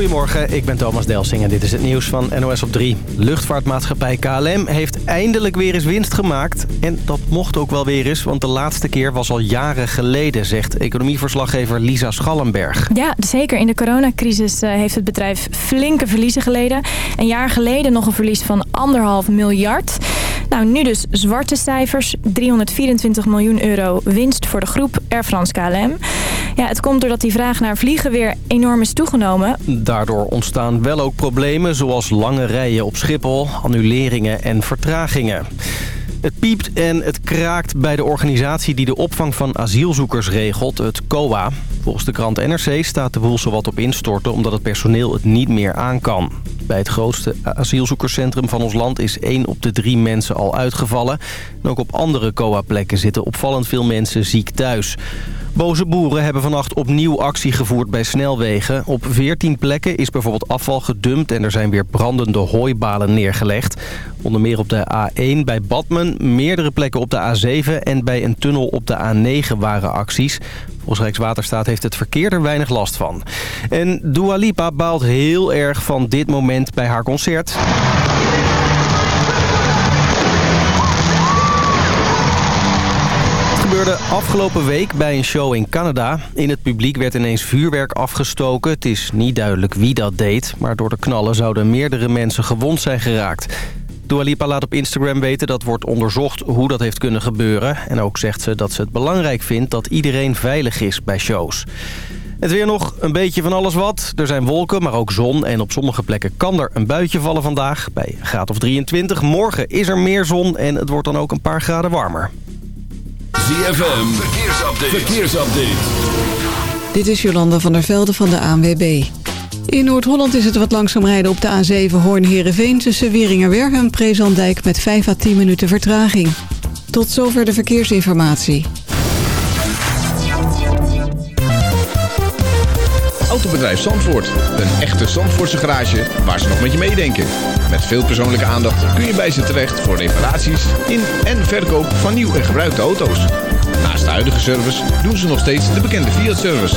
Goedemorgen, ik ben Thomas Delsing en dit is het nieuws van NOS op 3. Luchtvaartmaatschappij KLM heeft eindelijk weer eens winst gemaakt. En dat mocht ook wel weer eens, want de laatste keer was al jaren geleden... zegt economieverslaggever Lisa Schallenberg. Ja, zeker. In de coronacrisis eh, heeft het bedrijf flinke verliezen geleden. Een jaar geleden nog een verlies van anderhalf miljard... Nou, nu dus zwarte cijfers. 324 miljoen euro winst voor de groep Air France KLM. Ja, het komt doordat die vraag naar vliegen weer enorm is toegenomen. Daardoor ontstaan wel ook problemen zoals lange rijen op Schiphol, annuleringen en vertragingen. Het piept en het kraakt bij de organisatie die de opvang van asielzoekers regelt, het COA. Volgens de krant NRC staat de boel zowat op instorten omdat het personeel het niet meer aan kan. Bij het grootste asielzoekerscentrum van ons land is één op de drie mensen al uitgevallen. En ook op andere COA-plekken zitten opvallend veel mensen ziek thuis. Boze boeren hebben vannacht opnieuw actie gevoerd bij snelwegen. Op 14 plekken is bijvoorbeeld afval gedumpt en er zijn weer brandende hooibalen neergelegd. Onder meer op de A1 bij Badmen, meerdere plekken op de A7 en bij een tunnel op de A9 waren acties. Volgens Rijkswaterstaat heeft het verkeer er weinig last van. En Dua Lipa baalt heel erg van dit moment bij haar concert. gebeurde afgelopen week bij een show in Canada. In het publiek werd ineens vuurwerk afgestoken. Het is niet duidelijk wie dat deed, maar door de knallen zouden meerdere mensen gewond zijn geraakt. Dua Lipa laat op Instagram weten dat wordt onderzocht hoe dat heeft kunnen gebeuren. En ook zegt ze dat ze het belangrijk vindt dat iedereen veilig is bij shows. Het weer nog een beetje van alles wat. Er zijn wolken, maar ook zon. En op sommige plekken kan er een buitje vallen vandaag. Bij graad of 23. Morgen is er meer zon en het wordt dan ook een paar graden warmer. ZFM, verkeersupdate. verkeersupdate. Dit is Jolanda van der Velde van de ANWB. In Noord-Holland is het wat langzaam rijden op de A7 Hoorn-Herenveen... tussen Wieringerwerf en Prezandijk met 5 à 10 minuten vertraging. Tot zover de verkeersinformatie. Autobedrijf Zandvoort. Een echte Zandvoortse garage waar ze nog met je meedenken. Met veel persoonlijke aandacht kun je bij ze terecht voor reparaties in en verkoop van nieuw en gebruikte auto's. Naast de huidige service doen ze nog steeds de bekende Fiat-service.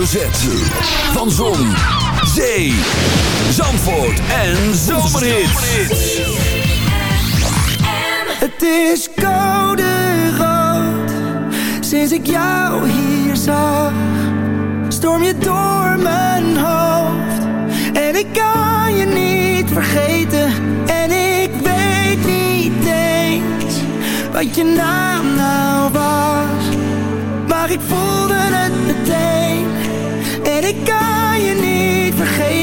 Van Zon, Zee, Zandvoort en Zomerhits. Het is koude rood Sinds ik jou hier zag. Storm je door mijn hoofd En ik kan je niet vergeten. En ik weet niet eens Wat je naam nou was Maar ik voelde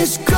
is maar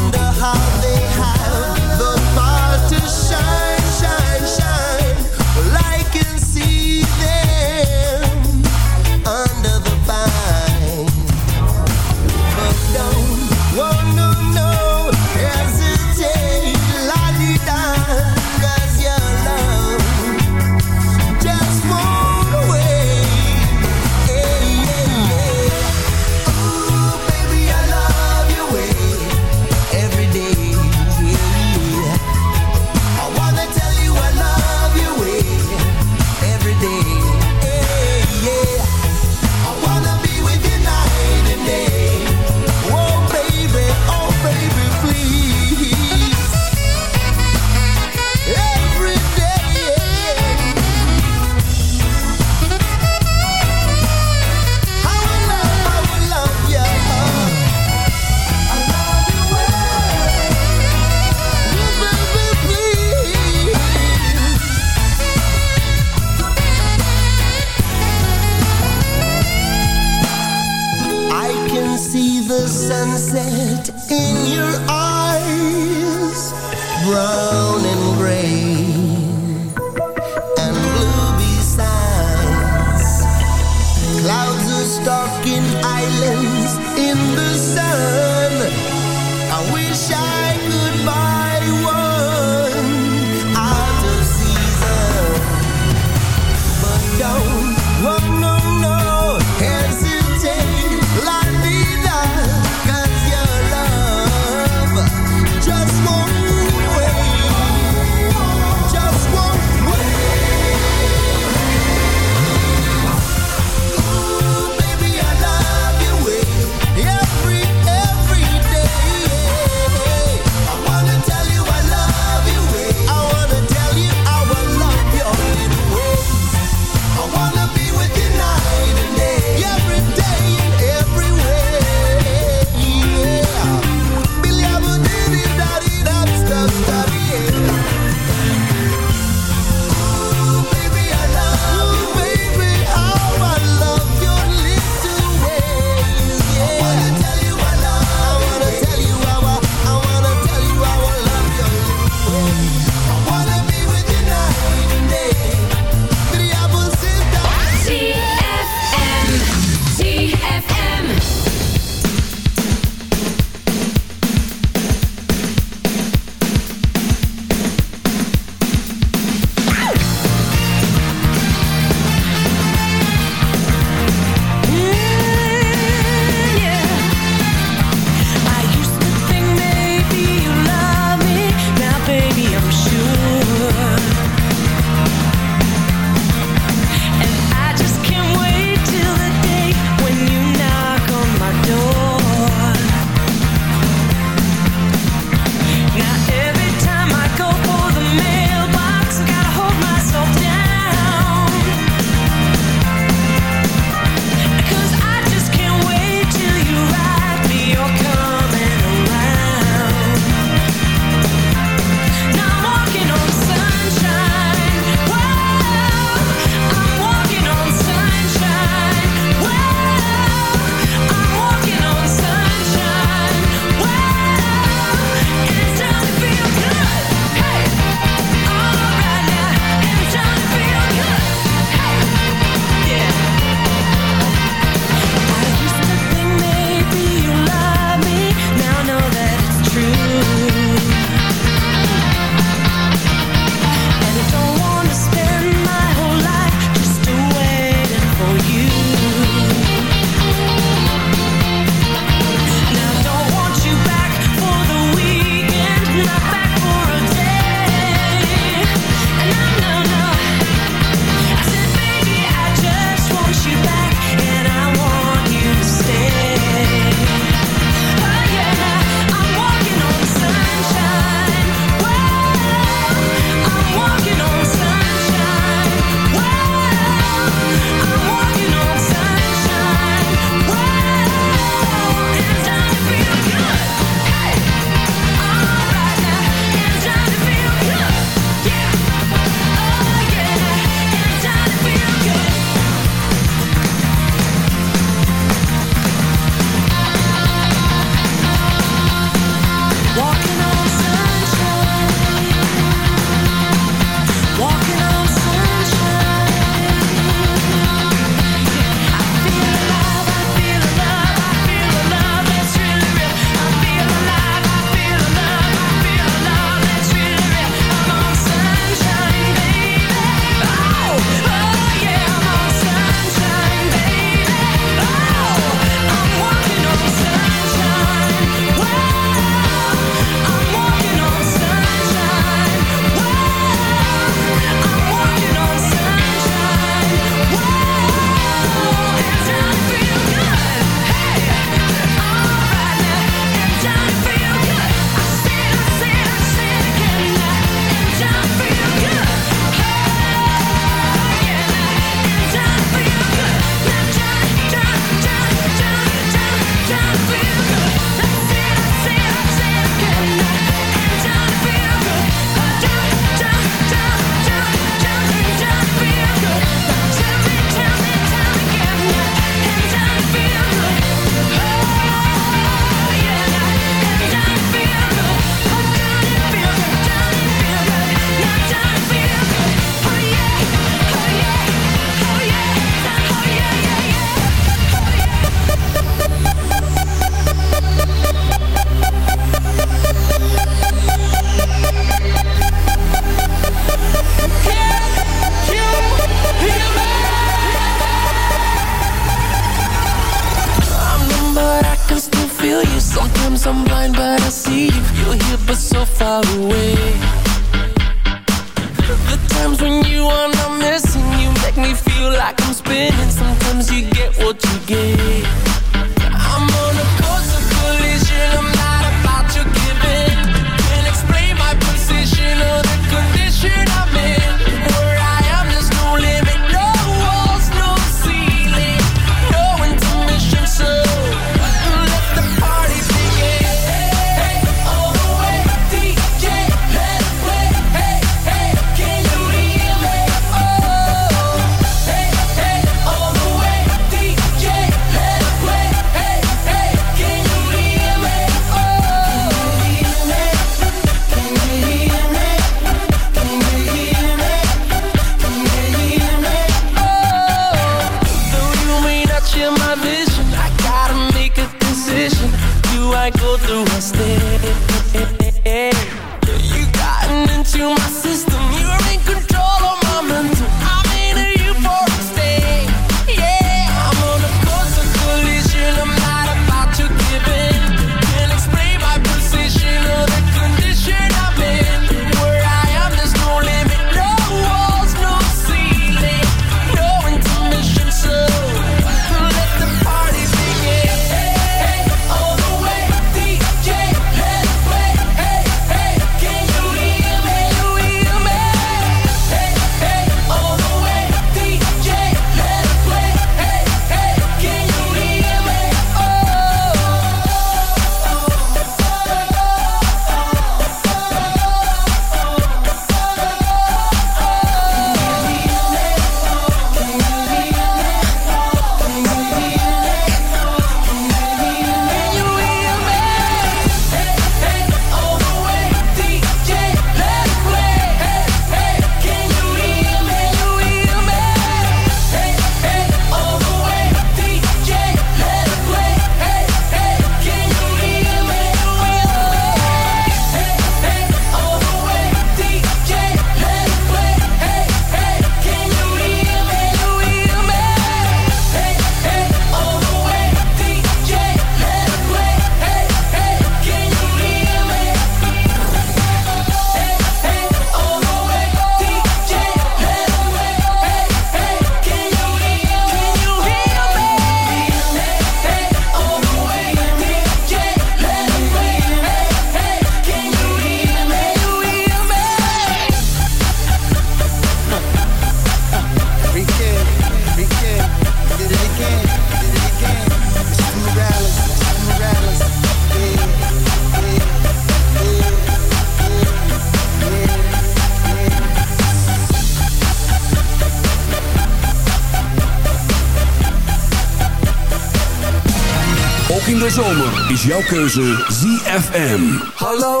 is jouw keuze ZFM. Hallo,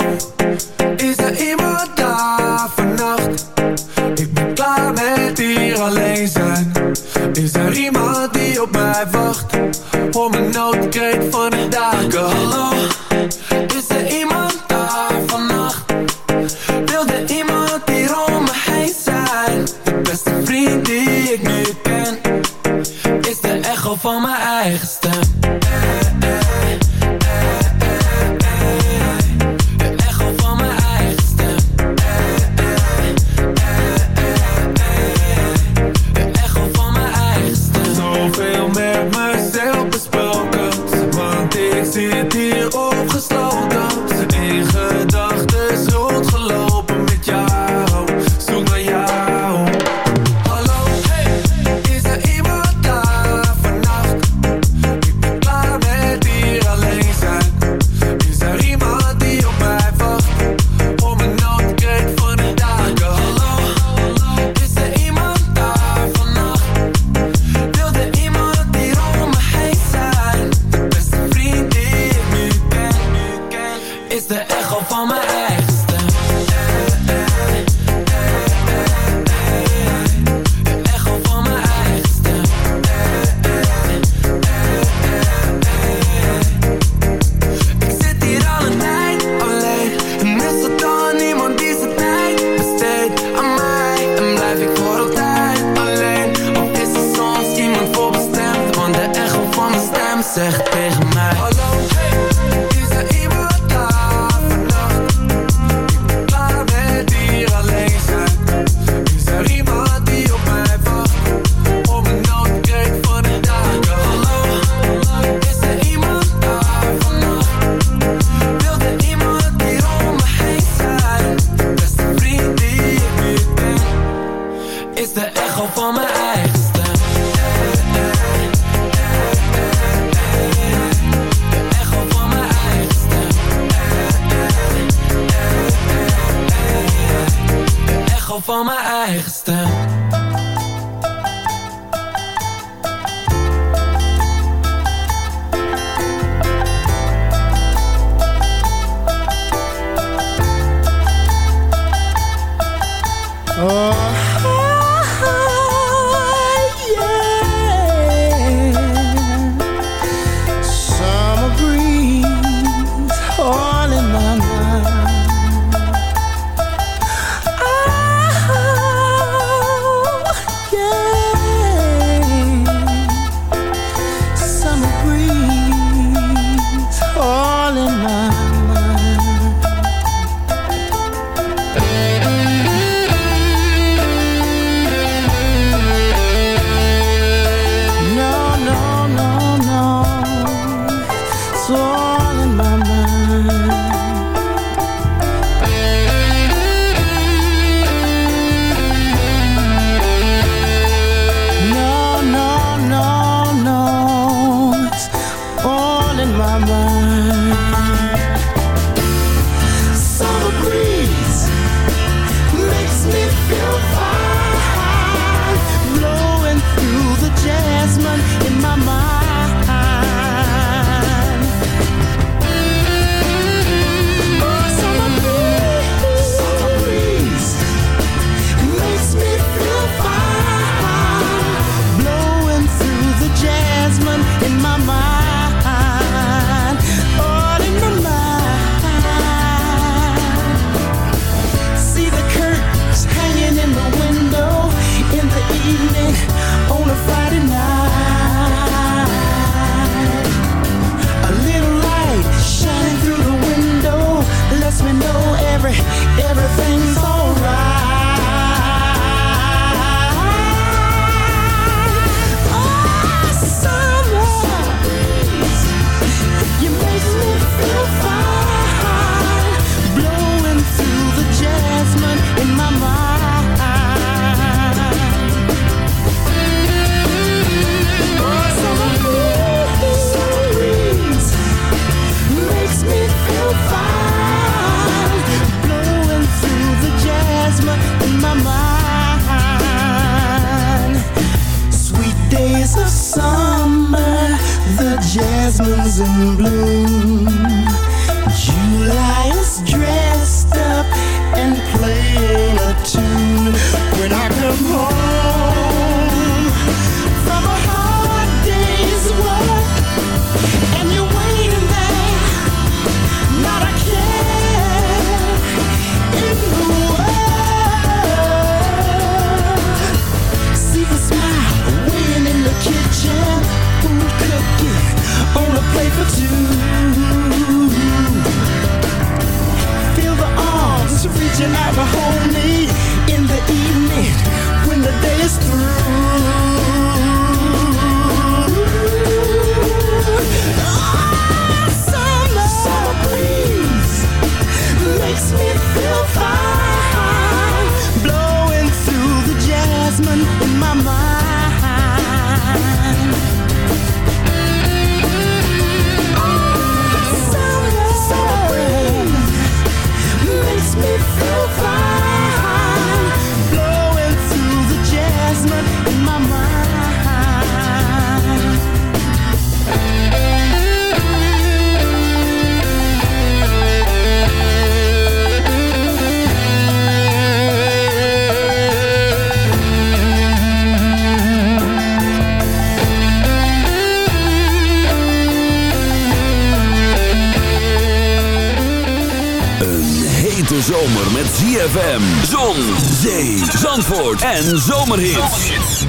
Zandvoort en Zomerhits.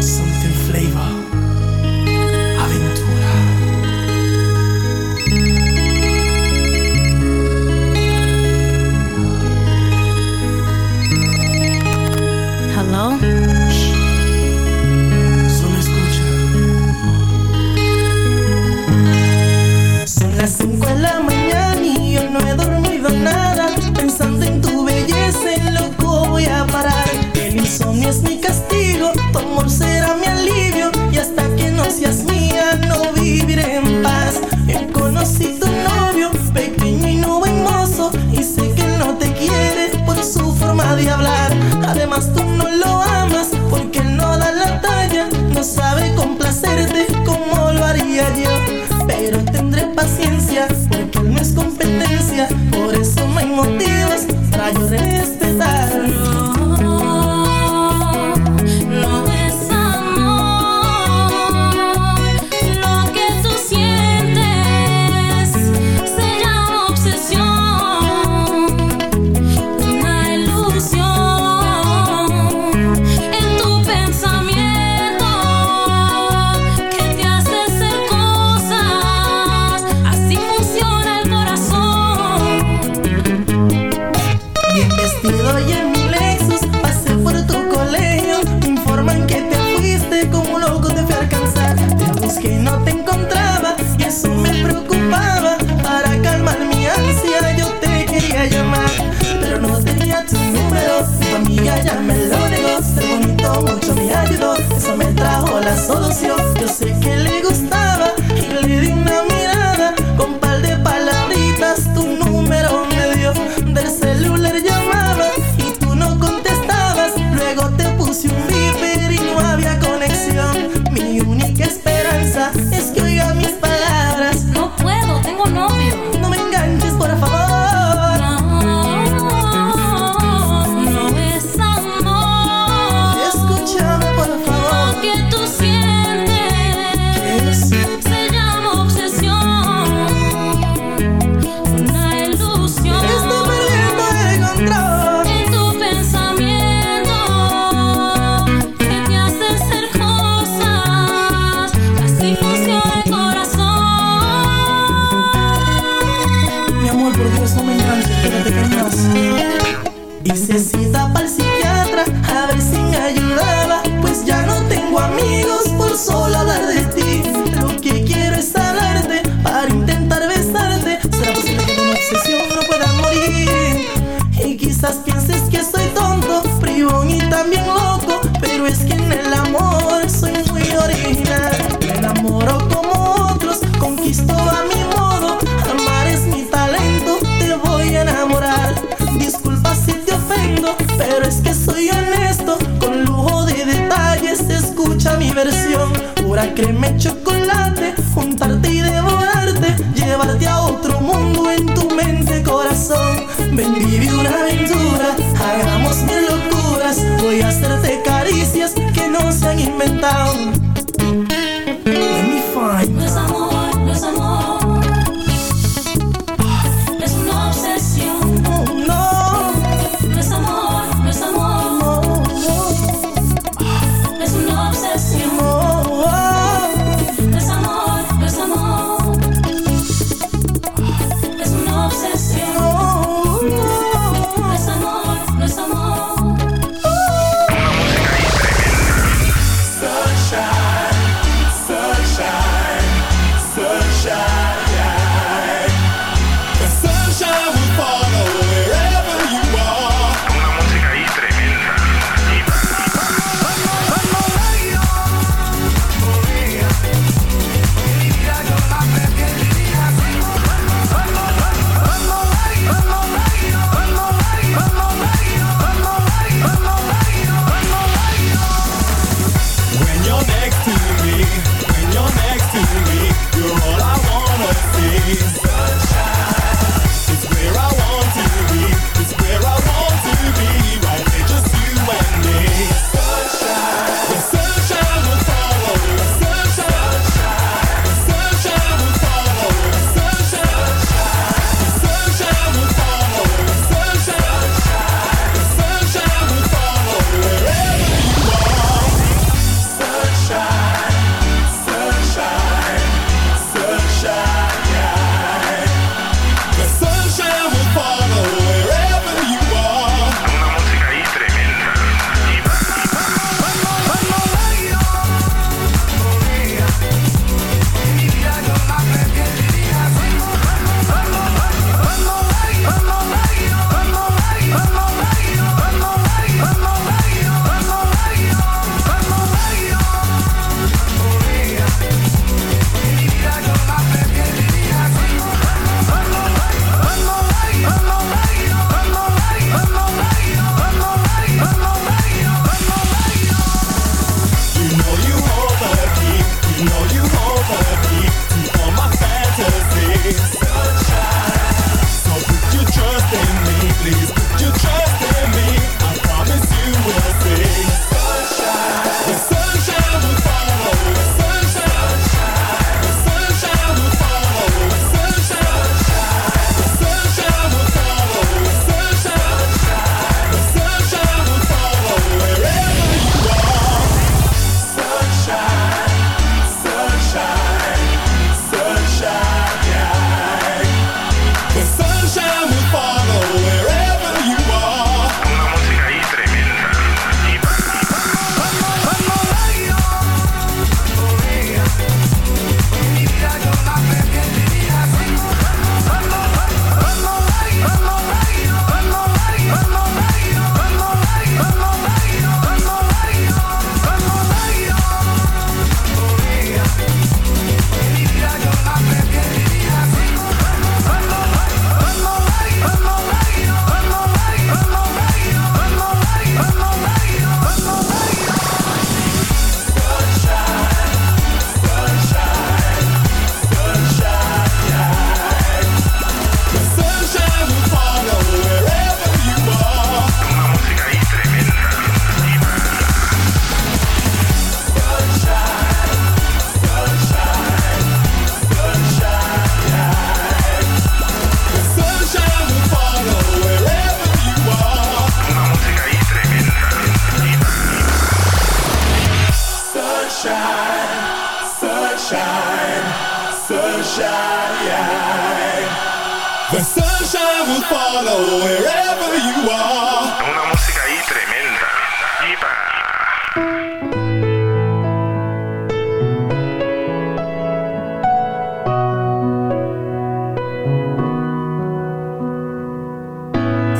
Something flavor. Aventura. Hello? Las de la mañana y yo no he dormido nada pensando en tu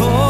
Stap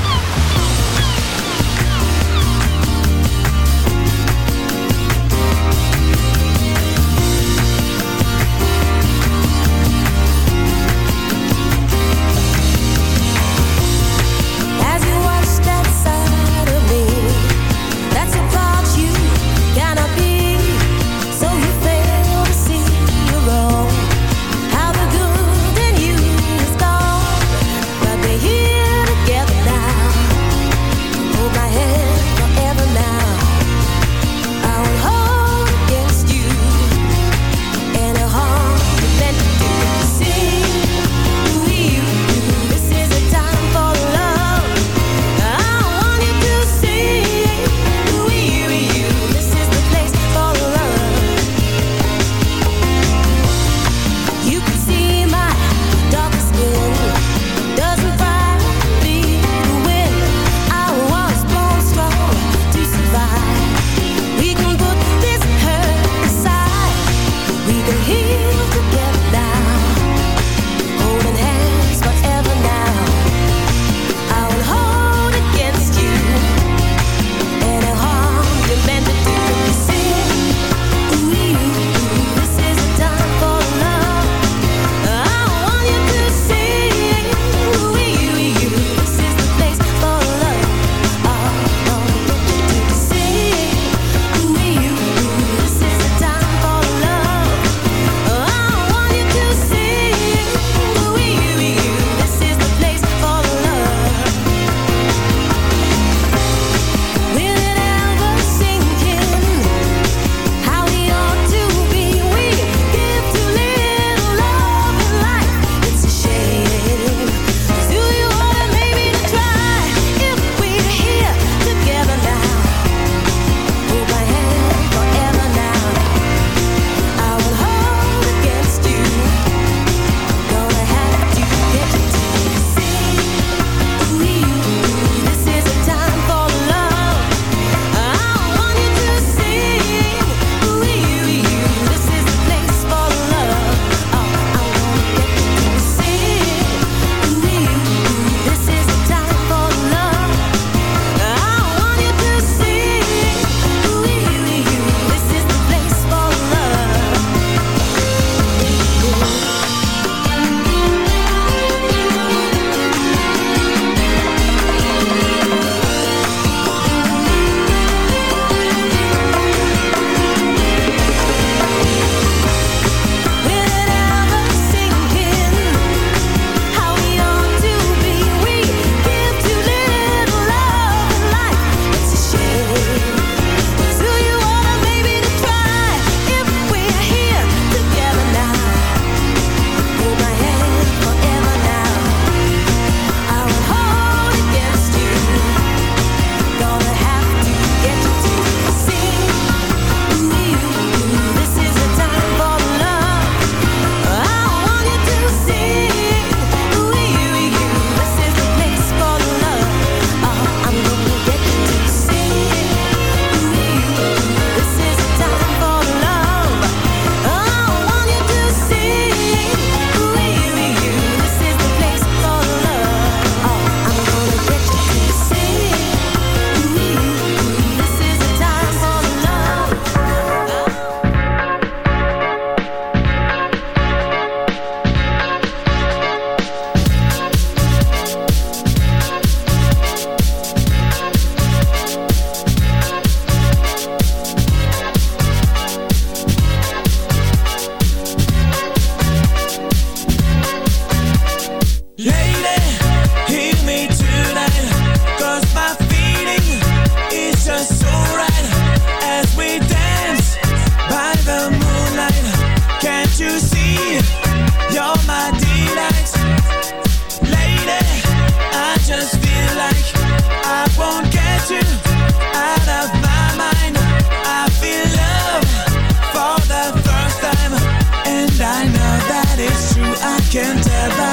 can't tell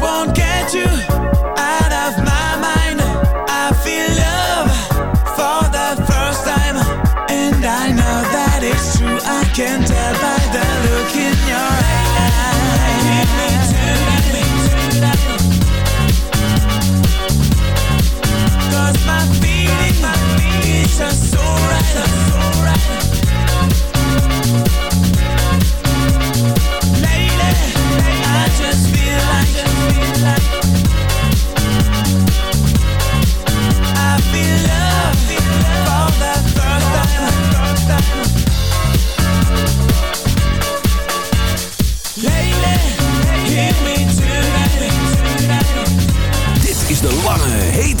won't get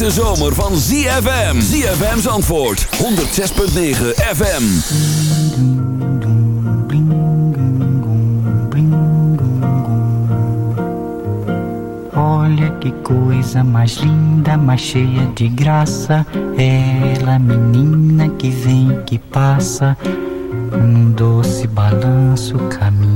hete zomer van ZFM. ZFM's antwoord. 106.9 FM. Olha que coisa mais linda, mais cheia de graça. Ela, menina que vem, que passa. Um doce balanço caminho